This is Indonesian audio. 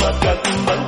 maka timbang